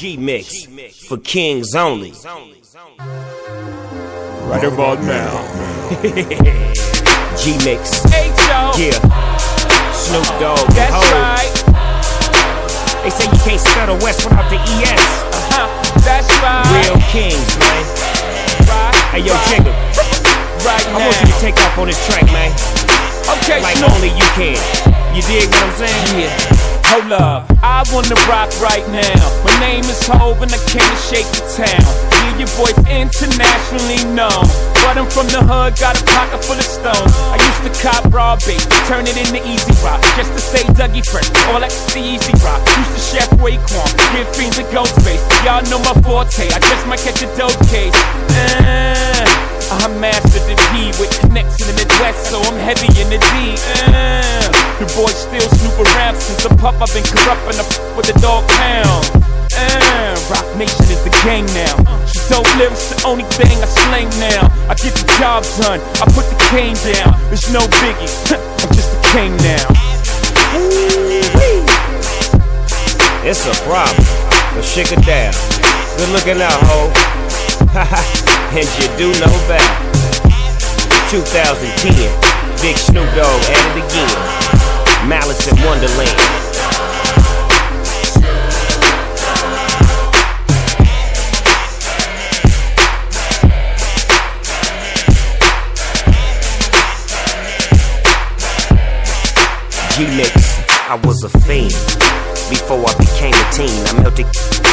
G Mix for kings only. Right about now. G Mix. Hey, Joe. Yeah. Snoop Dogg. That's Ho. right. They say you can't spell the West without the ES. Uh-huh. That's right. Real kings, man. Right. Hey, yo, right. Jigga. Right I want you to take off on this track, man. Okay, Like Snoop. only you can. You dig what I'm saying? Yeah. Hold up, I wanna rock right now. My name is Hov and I came to shake the town. Yeah, your boy's internationally known. But I'm from the hood, got a pocket full of stones. I used to cop raw bait, turn it into easy rock. Just to say Dougie Fresh, all that the easy rock. Used to chef Raekwon, give fiends a ghost face. Y'all know my forte, I just might catch a dope case. Uh, I mastered the P with connects in the Midwest, so I'm heavy in the D. Uh, the boy still snoop around since a pup. I've been corrupting the f- with the dog pound. Uh, Roc Nation is the gang now. She dope lyrics, the only thing I slang now. I get the job done, I put the cane down. There's no biggie, I'm just a king now. It's a problem, but shake it down. Good looking out, ho. and you do know that. 2010, Big Snoop Dogg at it again. Malice in Wonderland. G-Mix, I was a fiend before I became a teen. I melted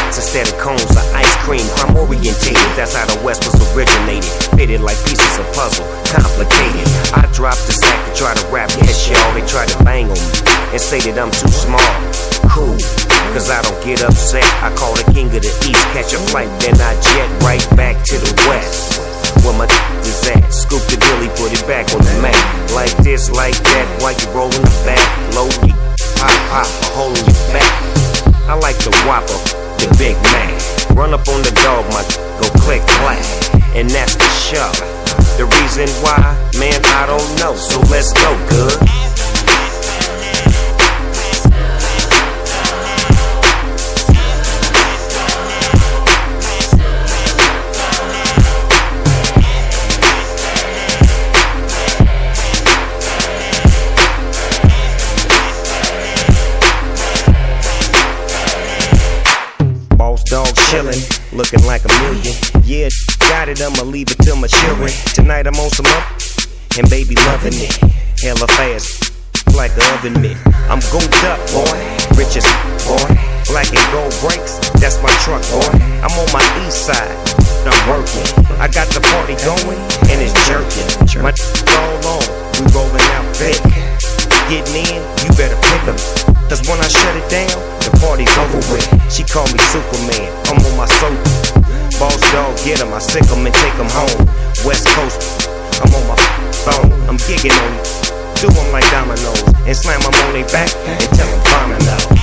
instead of cones of ice cream. I'm orientated, that's how the West was originated. Fitted like pieces of puzzle, complicated. I dropped the try to rap, yes, y'all. They try to bang on me and say that I'm too small. Cool, cause I don't get upset. I call the king of the east, catch a flight, then I jet right back to the west. Where my is at, scoop the dilly, put it back on the map. Like this, like that, while you rollin' the back, low you pop, pop, a hole in your back. I like the Whopper, the Big Mac. Run up on the dog, my go click clack, and that's the show. The reason why, man, I don't know. So let's go, good. Boss dog chillin', looking like a million. Yeah, got it, I'ma leave it till my children. Tonight I'm on some up, and baby loving it. Hella fast, like the oven mitt. I'm gold up, boy, rich boy. Black and gold brakes, that's my truck, boy. I'm on my east side, I'm working. I got the party going, and it's jerking. My all on, we rolling out thick. Getting in, you better pick 'em. Cause when I shut it down, the party's over with. She call me Superman, I'm on my sofa. Boss dog, get 'em, I sick 'em and take 'em home. West Coast, I'm on my phone, I'm gigging on you. Do 'em like dominoes and slam 'em on their back and tell 'em domino.